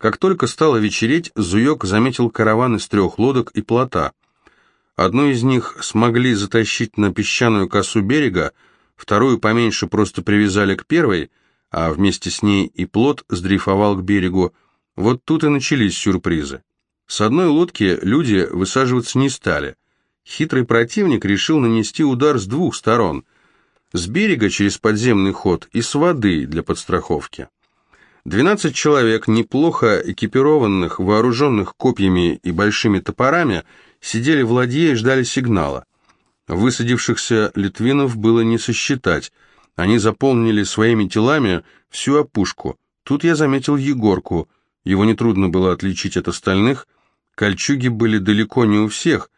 Как только стало вечереть, Зуек заметил караван из трех лодок и плота. Одну из них смогли затащить на песчаную косу берега, вторую поменьше просто привязали к первой, а вместе с ней и плот сдрейфовал к берегу. Вот тут и начались сюрпризы. С одной лодки люди высаживаться не стали. Хитрый противник решил нанести удар с двух сторон. С берега через подземный ход и с воды для подстраховки. Двенадцать человек, неплохо экипированных, вооруженных копьями и большими топорами, сидели в ладье и ждали сигнала. Высадившихся литвинов было не сосчитать. Они заполнили своими телами всю опушку. Тут я заметил Егорку. Его нетрудно было отличить от остальных – Кольчуги были далеко не у всех.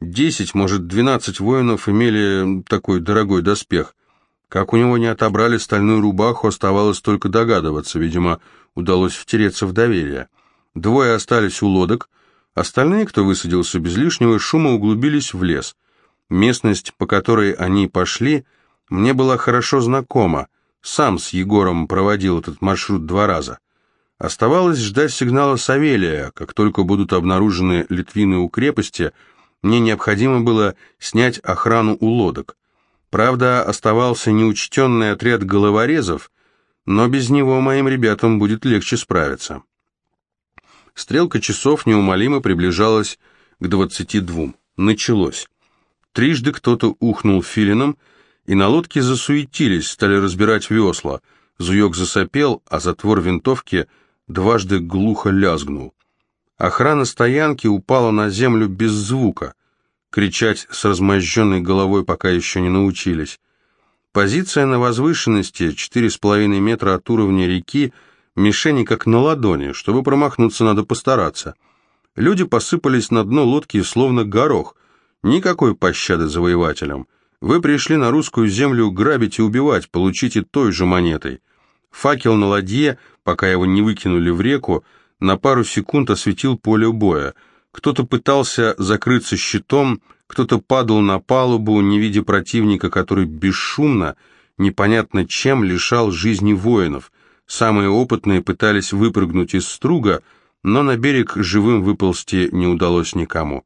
Десять, может, двенадцать воинов имели такой дорогой доспех. Как у него не отобрали стальную рубаху, оставалось только догадываться. Видимо, удалось втереться в доверие. Двое остались у лодок. Остальные, кто высадился без лишнего шума, углубились в лес. Местность, по которой они пошли, мне была хорошо знакома. Сам с Егором проводил этот маршрут два раза. Оставалось ждать сигнала Савелия. Как только будут обнаружены литвины у крепости, мне необходимо было снять охрану у лодок. Правда, оставался неучтенный отряд головорезов, но без него моим ребятам будет легче справиться. Стрелка часов неумолимо приближалась к двадцати двум. Началось. Трижды кто-то ухнул филином, и на лодке засуетились, стали разбирать весла. Зуек засопел, а затвор винтовки – дважды глухо лязгнул. Охрана стоянки упала на землю без звука. Кричать с размозженной головой пока еще не научились. Позиция на возвышенности, четыре с половиной метра от уровня реки, мишени как на ладони, чтобы промахнуться надо постараться. Люди посыпались на дно лодки словно горох. Никакой пощады завоевателям. Вы пришли на русскую землю грабить и убивать, получите той же монетой. Факел на ладье, пока его не выкинули в реку, на пару секунд осветил поле боя. Кто-то пытался закрыться щитом, кто-то падал на палубу, не видя противника, который бесшумно, непонятно чем, лишал жизни воинов. Самые опытные пытались выпрыгнуть из струга, но на берег живым выползти не удалось никому.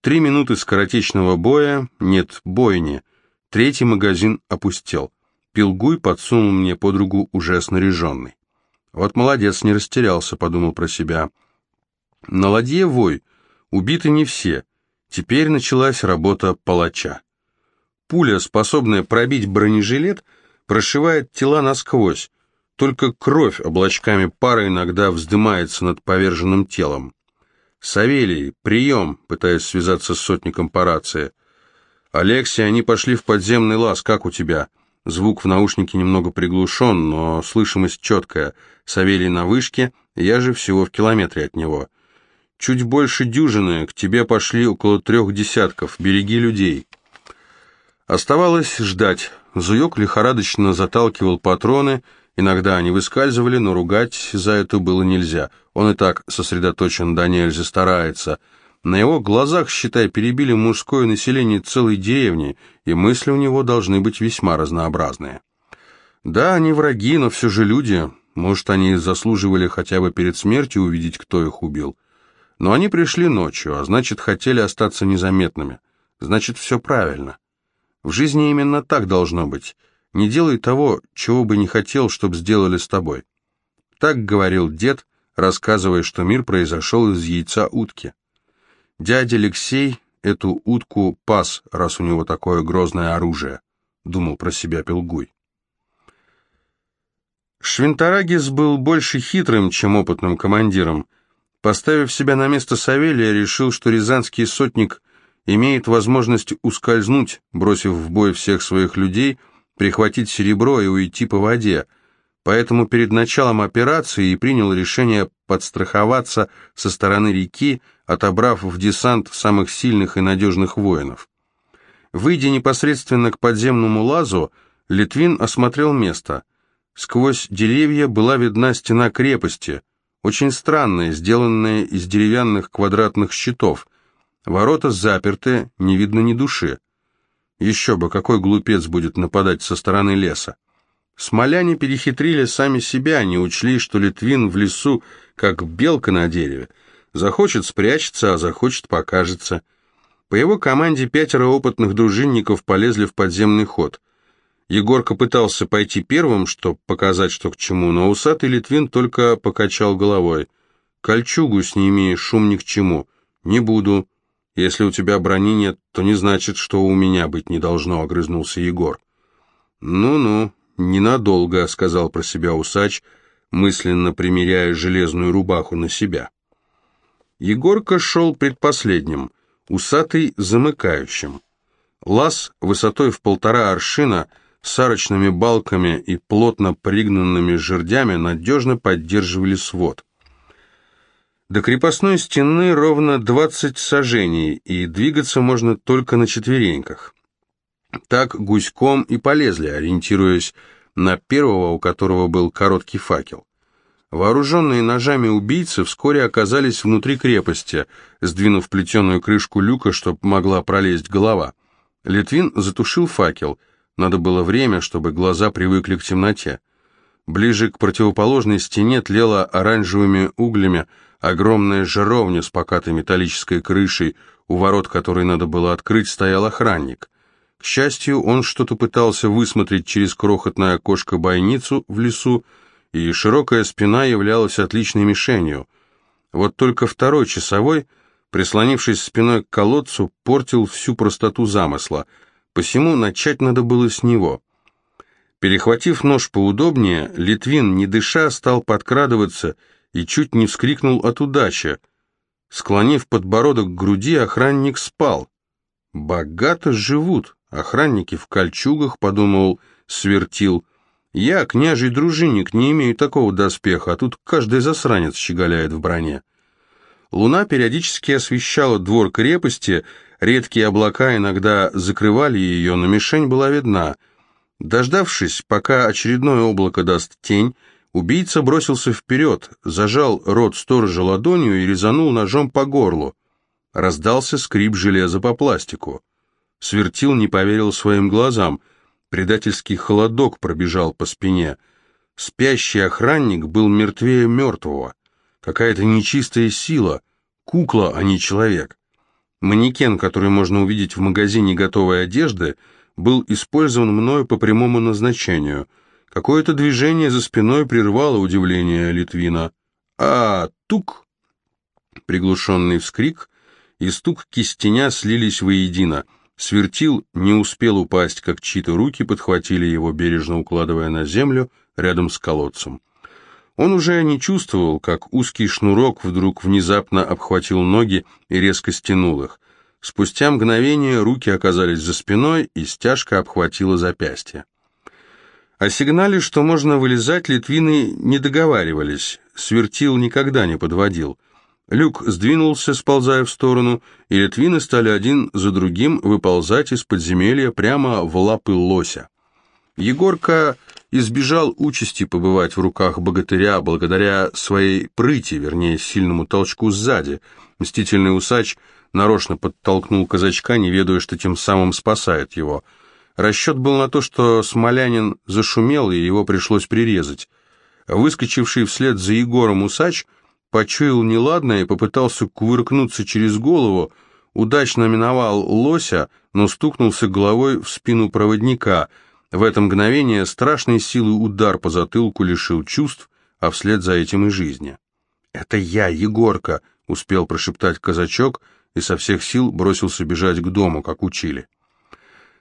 Три минуты скоротечного боя, нет, бойни. Третий магазин опустел. Пилгуй подсунул мне подругу уже снаряженный. Вот молодец, не растерялся, подумал про себя. На ладье вой, убиты не все. Теперь началась работа палача. Пуля, способная пробить бронежилет, прошивает тела насквозь. Только кровь облачками пара иногда вздымается над поверженным телом. «Савелий, прием!» — пытаясь связаться с сотником по рации. «Алексей, они пошли в подземный лаз, как у тебя?» Звук в наушнике немного приглушен, но слышимость четкая. Савелий на вышке, я же всего в километре от него. Чуть больше дюжины, к тебе пошли около трех десятков, береги людей. Оставалось ждать. Зуек лихорадочно заталкивал патроны, иногда они выскальзывали, но ругать за это было нельзя. Он и так сосредоточен да нельзя старается — на его глазах, считай, перебили мужское население целой деревни, и мысли у него должны быть весьма разнообразные. Да, они враги, но все же люди. Может, они заслуживали хотя бы перед смертью увидеть, кто их убил. Но они пришли ночью, а значит, хотели остаться незаметными. Значит, все правильно. В жизни именно так должно быть. Не делай того, чего бы не хотел, чтобы сделали с тобой. Так говорил дед, рассказывая, что мир произошел из яйца утки. Дядя Алексей эту утку пас, раз у него такое грозное оружие, думал про себя Пелгуй. Швинтарагис был больше хитрым, чем опытным командиром. Поставив себя на место Савелия, решил, что рязанский сотник имеет возможность ускользнуть, бросив в бой всех своих людей, прихватить серебро и уйти по воде. Поэтому перед началом операции и принял решение подстраховаться со стороны реки, отобрав в десант самых сильных и надежных воинов. Выйдя непосредственно к подземному лазу, Литвин осмотрел место. Сквозь деревья была видна стена крепости, очень странная, сделанная из деревянных квадратных щитов. Ворота заперты, не видно ни души. Еще бы, какой глупец будет нападать со стороны леса. Смоляне перехитрили сами себя, не учли, что Литвин в лесу, как белка на дереве. Захочет спрячется, а захочет покажется. По его команде пятеро опытных дружинников полезли в подземный ход. Егорка пытался пойти первым, чтобы показать, что к чему, но усатый Литвин только покачал головой. «Кольчугу сними, шум ни к чему. Не буду. Если у тебя брони нет, то не значит, что у меня быть не должно», — огрызнулся Егор. «Ну-ну, ненадолго», — сказал про себя усач, мысленно примеряя железную рубаху на себя. Егорка шел предпоследним, усатый — замыкающим. Лаз высотой в полтора аршина — с арочными балками и плотно пригнанными жердями надежно поддерживали свод. До крепостной стены ровно 20 сажений, и двигаться можно только на четвереньках. Так гуськом и полезли, ориентируясь на первого, у которого был короткий факел. Вооруженные ножами убийцы вскоре оказались внутри крепости, сдвинув плетеную крышку люка, чтобы могла пролезть голова. Литвин затушил факел — надо было время, чтобы глаза привыкли к темноте. Ближе к противоположной стене тлела оранжевыми углями огромная жаровня с покатой металлической крышей, у ворот которой надо было открыть, стоял охранник. К счастью, он что-то пытался высмотреть через крохотное окошко бойницу в лесу, и широкая спина являлась отличной мишенью. Вот только второй часовой, прислонившись спиной к колодцу, портил всю простоту замысла — посему начать надо было с него. Перехватив нож поудобнее, Литвин, не дыша, стал подкрадываться и чуть не вскрикнул от удачи. Склонив подбородок к груди, охранник спал. «Богато живут, охранники в кольчугах», — подумал Свертил. «Я, княжий дружинник, не имею такого доспеха, а тут каждый засранец щеголяет в броне». Луна периодически освещала двор крепости, редкие облака иногда закрывали ее, но мишень была видна. Дождавшись, пока очередное облако даст тень, убийца бросился вперед, зажал рот сторожа ладонью и резанул ножом по горлу. Раздался скрип железа по пластику. Свертил не поверил своим глазам. Предательский холодок пробежал по спине. Спящий охранник был мертвее мертвого. Какая-то нечистая сила, кукла, а не человек. Манекен, который можно увидеть в магазине готовой одежды, был использован мною по прямому назначению. Какое-то движение за спиной прервало удивление Литвина. «А, тук!» Приглушенный вскрик и стук кистеня слились воедино. Свертил не успел упасть, как чьи-то руки подхватили его, бережно укладывая на землю рядом с колодцем. Он уже не чувствовал, как узкий шнурок вдруг внезапно обхватил ноги и резко стянул их. Спустя мгновение руки оказались за спиной, и стяжка обхватила запястье. О сигнале, что можно вылезать, литвины не договаривались, свертил никогда не подводил. Люк сдвинулся, сползая в сторону, и литвины стали один за другим выползать из подземелья прямо в лапы лося. Егорка избежал участи побывать в руках богатыря благодаря своей прыти, вернее, сильному толчку сзади. Мстительный усач нарочно подтолкнул казачка, не ведая, что тем самым спасает его. Расчет был на то, что смолянин зашумел, и его пришлось прирезать. Выскочивший вслед за Егором усач почуял неладное и попытался кувыркнуться через голову, удачно миновал лося, но стукнулся головой в спину проводника — в это мгновение страшной силы удар по затылку лишил чувств, а вслед за этим и жизни. «Это я, Егорка!» — успел прошептать казачок и со всех сил бросился бежать к дому, как учили.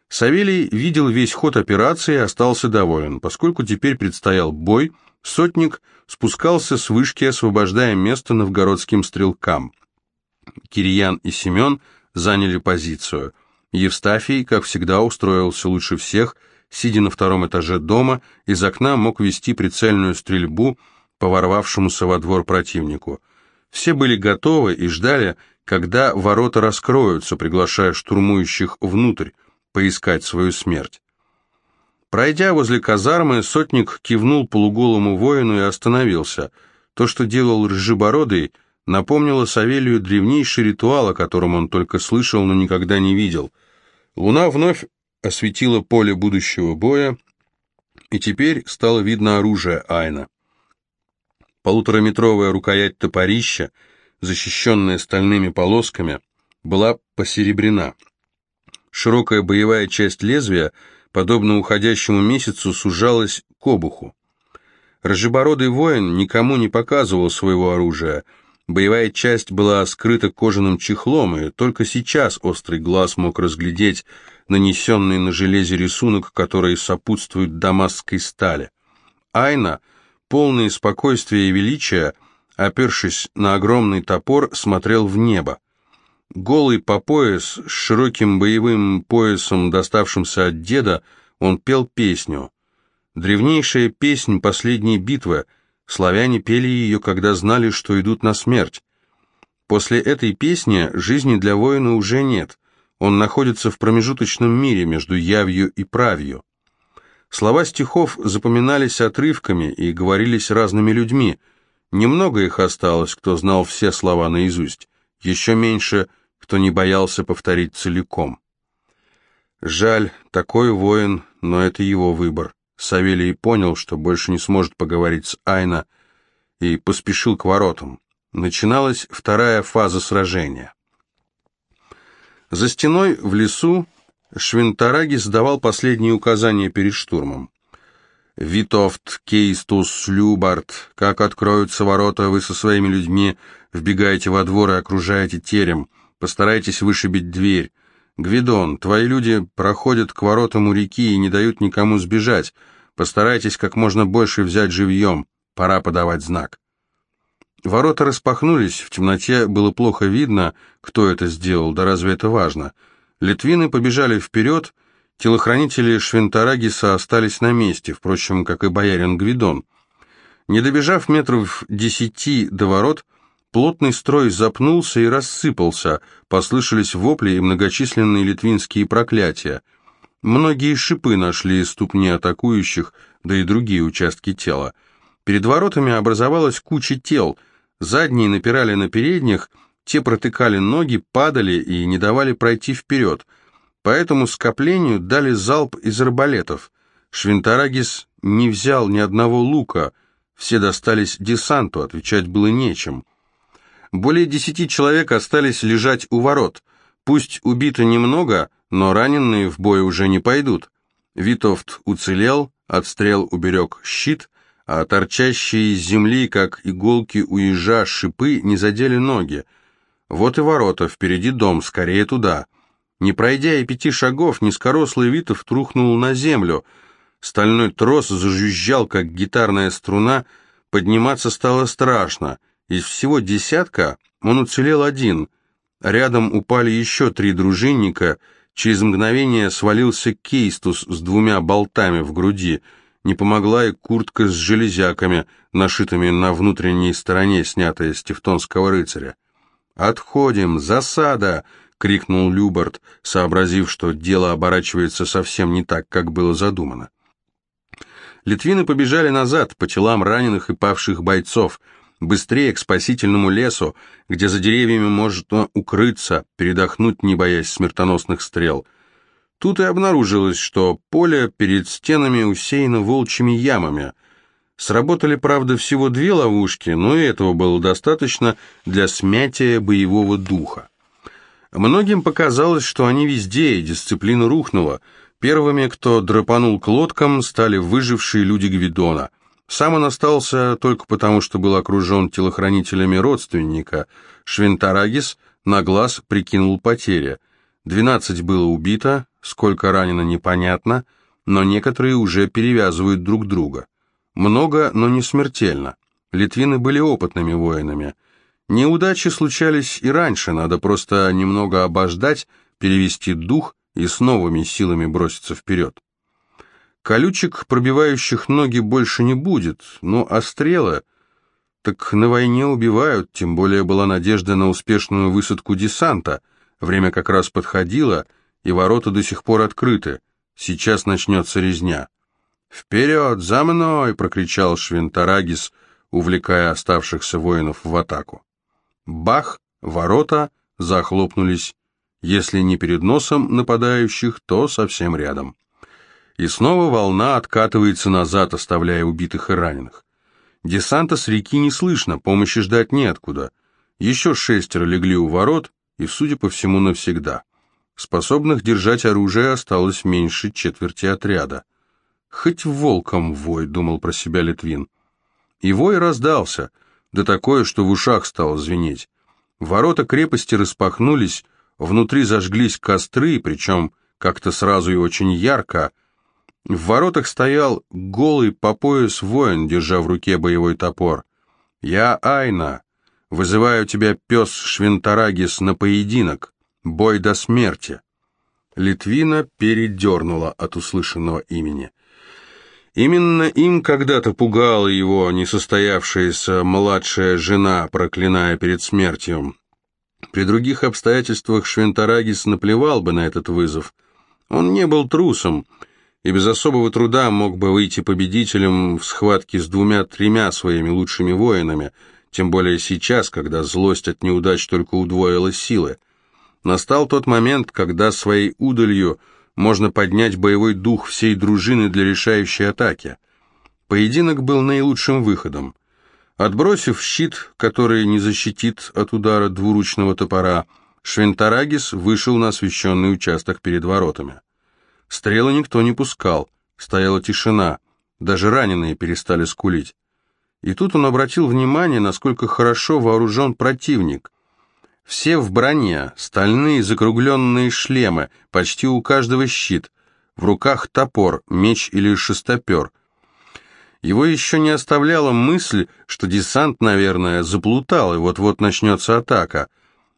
Савелий видел весь ход операции и остался доволен. Поскольку теперь предстоял бой, сотник спускался с вышки, освобождая место новгородским стрелкам. Кириян и Семен заняли позицию. Евстафий, как всегда, устроился лучше всех — сидя на втором этаже дома, из окна мог вести прицельную стрельбу по ворвавшемуся во двор противнику. Все были готовы и ждали, когда ворота раскроются, приглашая штурмующих внутрь, поискать свою смерть. Пройдя возле казармы, сотник кивнул полуголому воину и остановился. То, что делал Рыжебородый, напомнило Савелию древнейший ритуал, о котором он только слышал, но никогда не видел. Луна вновь осветила поле будущего боя, и теперь стало видно оружие Айна. Полутораметровая рукоять топорища, защищенная стальными полосками, была посеребрена. Широкая боевая часть лезвия, подобно уходящему месяцу, сужалась к обуху. Рыжебородый воин никому не показывал своего оружия. Боевая часть была скрыта кожаным чехлом, и только сейчас острый глаз мог разглядеть нанесенный на железе рисунок, который сопутствует дамасской стали. Айна, полный спокойствия и величия, опершись на огромный топор, смотрел в небо. Голый по пояс, с широким боевым поясом, доставшимся от деда, он пел песню. Древнейшая песнь последней битвы. Славяне пели ее, когда знали, что идут на смерть. После этой песни жизни для воина уже нет. Он находится в промежуточном мире между явью и правью. Слова стихов запоминались отрывками и говорились разными людьми. Немного их осталось, кто знал все слова наизусть. Еще меньше – кто не боялся повторить целиком. Жаль, такой воин, но это его выбор. Савелий понял, что больше не сможет поговорить с Айна, и поспешил к воротам. Начиналась вторая фаза сражения. За стеной в лесу Швентараги сдавал последние указания перед штурмом. «Витовт, Кейстус, Любард, как откроются ворота, вы со своими людьми вбегаете во двор и окружаете терем. Постарайтесь вышибить дверь. Гвидон, твои люди проходят к воротам у реки и не дают никому сбежать. Постарайтесь как можно больше взять живьем. Пора подавать знак. Ворота распахнулись, в темноте было плохо видно, кто это сделал, да разве это важно. Литвины побежали вперед, телохранители Швентарагиса остались на месте, впрочем, как и боярин Гвидон. Не добежав метров десяти до ворот, Плотный строй запнулся и рассыпался, послышались вопли и многочисленные литвинские проклятия. Многие шипы нашли ступни атакующих, да и другие участки тела. Перед воротами образовалась куча тел, задние напирали на передних, те протыкали ноги, падали и не давали пройти вперед. По этому скоплению дали залп из арбалетов. Швинтарагис не взял ни одного лука, все достались десанту, отвечать было нечем. Более десяти человек остались лежать у ворот. Пусть убито немного, но раненые в бой уже не пойдут. Витовт уцелел, отстрел уберег щит, а торчащие из земли, как иголки у ежа, шипы не задели ноги. Вот и ворота, впереди дом, скорее туда. Не пройдя и пяти шагов, низкорослый Витов трухнул на землю. Стальной трос зажужжал, как гитарная струна, подниматься стало страшно — из всего десятка он уцелел один. Рядом упали еще три дружинника. Через мгновение свалился Кейстус с двумя болтами в груди. Не помогла и куртка с железяками, нашитыми на внутренней стороне, снятая с тевтонского рыцаря. «Отходим! Засада!» — крикнул Любард, сообразив, что дело оборачивается совсем не так, как было задумано. Литвины побежали назад, по телам раненых и павших бойцов — быстрее к спасительному лесу, где за деревьями можно укрыться, передохнуть, не боясь смертоносных стрел. Тут и обнаружилось, что поле перед стенами усеяно волчьими ямами. Сработали, правда, всего две ловушки, но и этого было достаточно для смятия боевого духа. Многим показалось, что они везде, и дисциплина рухнула. Первыми, кто драпанул к лодкам, стали выжившие люди Гвидона – сам он остался только потому, что был окружен телохранителями родственника. Швентарагис на глаз прикинул потери. Двенадцать было убито, сколько ранено непонятно, но некоторые уже перевязывают друг друга. Много, но не смертельно. Литвины были опытными воинами. Неудачи случались и раньше, надо просто немного обождать, перевести дух и с новыми силами броситься вперед. Колючек, пробивающих ноги, больше не будет, ну а. Так на войне убивают, тем более была надежда на успешную высадку десанта. Время как раз подходило, и ворота до сих пор открыты. Сейчас начнется резня. «Вперед, за мной!» — прокричал Швентарагис, увлекая оставшихся воинов в атаку. Бах! Ворота захлопнулись, если не перед носом нападающих, то совсем рядом. и снова волна откатывается назад, оставляя убитых и раненых. Десанта с реки не слышно, помощи ждать неоткуда. Еще шестеро легли у ворот, и, судя по всему, навсегда. Способных держать оружие осталось меньше четверти отряда. «Хоть волком вой», — думал про себя Литвин. И вой раздался, да такое, что в ушах стало звенеть. Ворота крепости распахнулись, внутри зажглись костры, причем как-то сразу и очень ярко. В воротах стоял голый по пояс воин, держа в руке боевой топор. «Я Айна. Вызываю тебя, пес Швентарагис, на поединок. Бой до смерти». Литвина передернула от услышанного имени. Именно им когда-то пугала его несостоявшаяся младшая жена, проклиная перед смертью. При других обстоятельствах Швентарагис наплевал бы на этот вызов. Он не был трусом и без особого труда мог бы выйти победителем в схватке с двумя-тремя своими лучшими воинами, тем более сейчас, когда злость от неудач только удвоила силы. Настал тот момент, когда своей удалью – можно поднять боевой дух всей дружины для решающей атаки. Поединок был наилучшим выходом. Отбросив щит, который не защитит от удара двуручного топора, Швентарагис вышел на освещенный участок перед воротами. Стрелы никто не пускал, стояла тишина, даже раненые перестали скулить. И тут он обратил внимание, насколько хорошо вооружен противник. Все в броне, стальные закругленные шлемы, почти у каждого щит, в руках топор, меч или шестопер. Его еще не оставляла мысль, что десант, наверное, заплутал, и вот-вот начнется атака.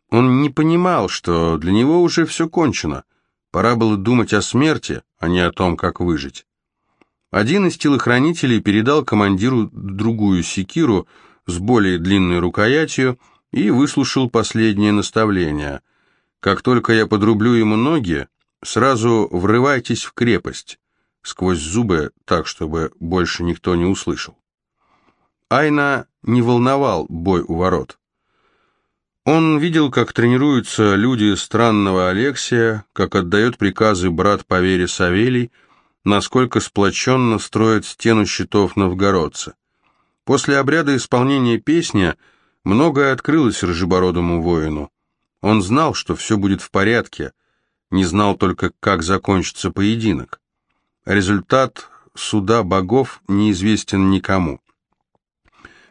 Он не понимал, что для него уже все кончено. Пора было думать о смерти, а не о том, как выжить. Один из телохранителей передал командиру другую секиру с более длинной рукоятью, и выслушал последнее наставление. Как только я подрублю ему ноги, сразу врывайтесь в крепость, сквозь зубы, так, чтобы больше никто не услышал. Айна не волновал бой у ворот. Он видел, как тренируются люди странного Алексия, как отдает приказы брат по вере Савелий, насколько сплоченно строят стену щитов новгородца. После обряда исполнения песни – Многое открылось рыжебородому воину. Он знал, что все будет в порядке, не знал только, как закончится поединок. Результат суда богов неизвестен никому.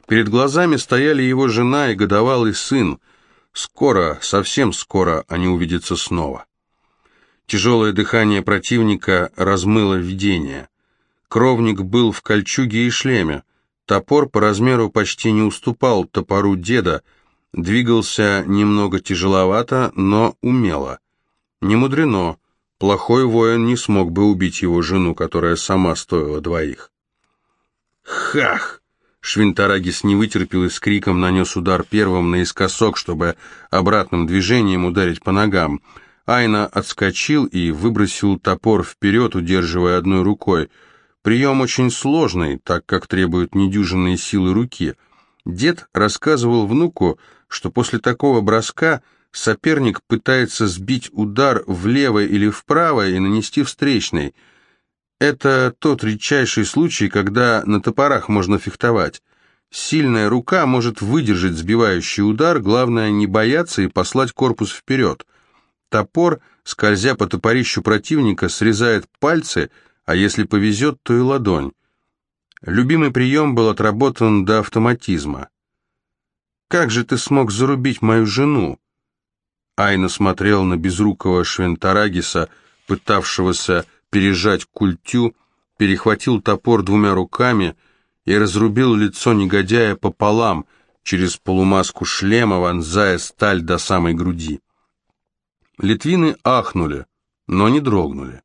Перед глазами стояли его жена и годовалый сын. Скоро, совсем скоро они увидятся снова. Тяжелое дыхание противника размыло видение. Кровник был в кольчуге и шлеме. Топор по размеру почти не уступал топору деда, двигался немного тяжеловато, но умело. Не мудрено, плохой воин не смог бы убить его жену, которая сама стоила двоих. «Хах!» Швинтарагис не вытерпел и с криком нанес удар первым наискосок, чтобы обратным движением ударить по ногам. Айна отскочил и выбросил топор вперед, удерживая одной рукой – Прием очень сложный, так как требует недюжинные силы руки. Дед рассказывал внуку, что после такого броска соперник пытается сбить удар влево или вправо и нанести встречный. Это тот редчайший случай, когда на топорах можно фехтовать. Сильная рука может выдержать сбивающий удар, главное не бояться и послать корпус вперед. Топор, скользя по топорищу противника, срезает пальцы – а если повезет, то и ладонь. Любимый прием был отработан до автоматизма. «Как же ты смог зарубить мою жену?» Айна смотрел на безрукого Швентарагиса, пытавшегося пережать культю, перехватил топор двумя руками и разрубил лицо негодяя пополам, через полумаску шлема, вонзая сталь до самой груди. Литвины ахнули, но не дрогнули.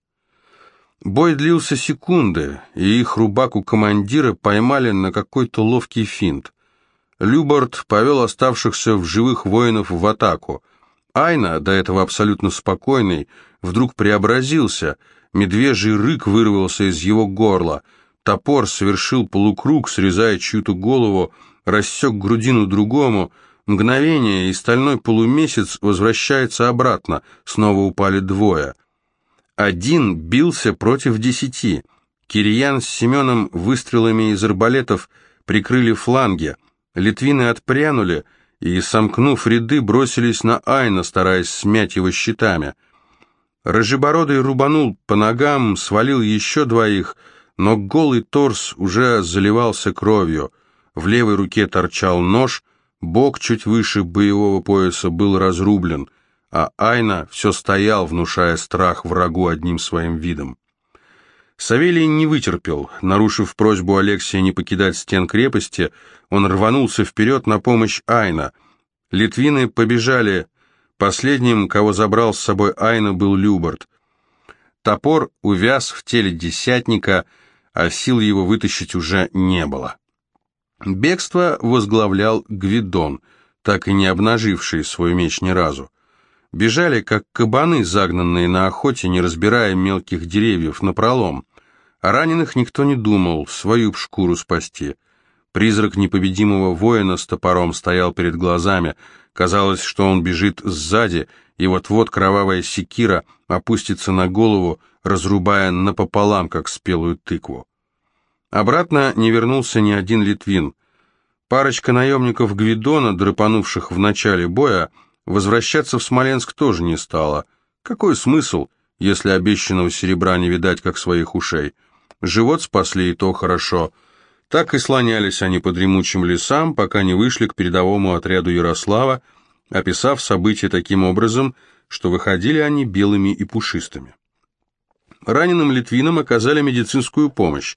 Бой длился секунды, и их рубаку командира поймали на какой-то ловкий финт. Любард повел оставшихся в живых воинов в атаку. Айна, до этого абсолютно спокойный, вдруг преобразился, медвежий рык вырвался из его горла, топор совершил полукруг, срезая чью-то голову, рассек грудину другому, мгновение, и стальной полумесяц возвращается обратно, снова упали двое — Один бился против десяти. Кириян с Семеном выстрелами из арбалетов прикрыли фланги. Литвины отпрянули и, сомкнув ряды, бросились на Айна, стараясь смять его щитами. Рыжебородый рубанул по ногам, свалил еще двоих, но голый торс уже заливался кровью. В левой руке торчал нож, бок чуть выше боевого пояса был разрублен — а Айна все стоял, внушая страх врагу одним своим видом. Савелий не вытерпел. Нарушив просьбу Алексия не покидать стен крепости, он рванулся вперед на помощь Айна. Литвины побежали. Последним, кого забрал с собой Айна, был Любард. Топор увяз в теле десятника, а сил его вытащить уже не было. Бегство возглавлял Гвидон, так и не обнаживший свой меч ни разу. Бежали, как кабаны, загнанные на охоте, не разбирая мелких деревьев, напролом. О раненых никто не думал, свою б шкуру спасти. Призрак непобедимого воина с топором стоял перед глазами. Казалось, что он бежит сзади, и вот-вот кровавая секира опустится на голову, разрубая напополам, как спелую тыкву. Обратно не вернулся ни один литвин. Парочка наемников Гвидона, драпанувших в начале боя, Возвращаться в Смоленск тоже не стало. Какой смысл, если обещанного серебра не видать, как своих ушей? Живот спасли, и то хорошо. Так и слонялись они по дремучим лесам, пока не вышли к передовому отряду Ярослава, описав события таким образом, что выходили они белыми и пушистыми. Раненым литвинам оказали медицинскую помощь.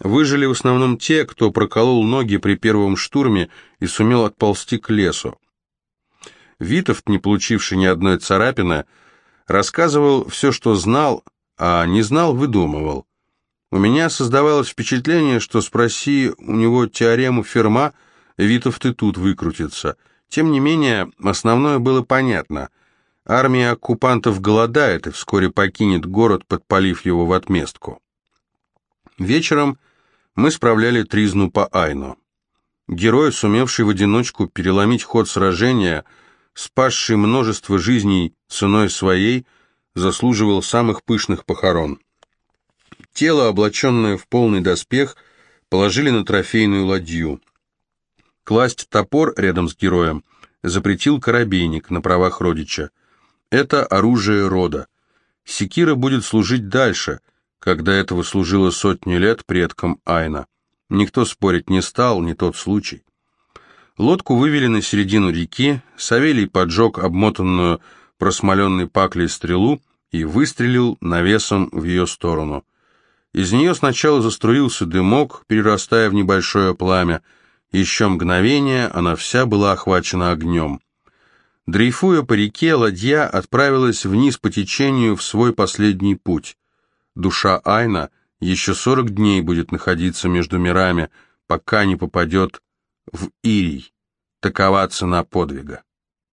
Выжили в основном те, кто проколол ноги при первом штурме и сумел отползти к лесу. Витовт, не получивший ни одной царапины, рассказывал все, что знал, а не знал, выдумывал. У меня создавалось впечатление, что спроси у него теорему Ферма, Витовт и тут выкрутится. Тем не менее, основное было понятно. Армия оккупантов голодает и вскоре покинет город, подпалив его в отместку. Вечером мы справляли тризну по Айну. Герой, сумевший в одиночку переломить ход сражения – спасший множество жизней ценой своей, заслуживал самых пышных похорон. Тело, облаченное в полный доспех, положили на трофейную ладью. Класть топор рядом с героем запретил коробейник на правах родича. Это оружие рода. Секира будет служить дальше, когда этого служило сотни лет предкам Айна. Никто спорить не стал, не тот случай. Лодку вывели на середину реки, Савелий поджег обмотанную просмоленной паклей стрелу и выстрелил навесом в ее сторону. Из нее сначала заструился дымок, перерастая в небольшое пламя. Еще мгновение она вся была охвачена огнем. Дрейфуя по реке, ладья отправилась вниз по течению в свой последний путь. Душа Айна еще сорок дней будет находиться между мирами, пока не попадет в Ирий. Такова цена подвига.